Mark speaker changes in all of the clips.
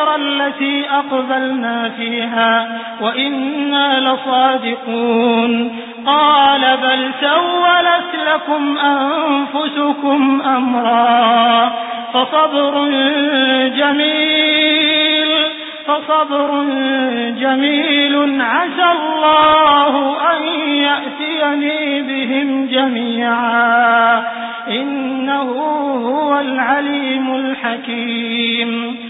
Speaker 1: والعير التي أقبلنا فيها وإنا لصادقون. قال بل سولت لكم أنفسكم أمرا فصبر جميل فصبر جميل. عسى الله أن يأتيني بهم جميعا. إنه هو العليم الحكيم.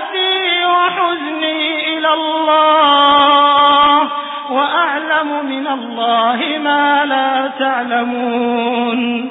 Speaker 1: أَعْلَمُ مِنَ اللَّهِ مَا لَا تَعْلَمُونَ